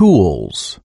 tools.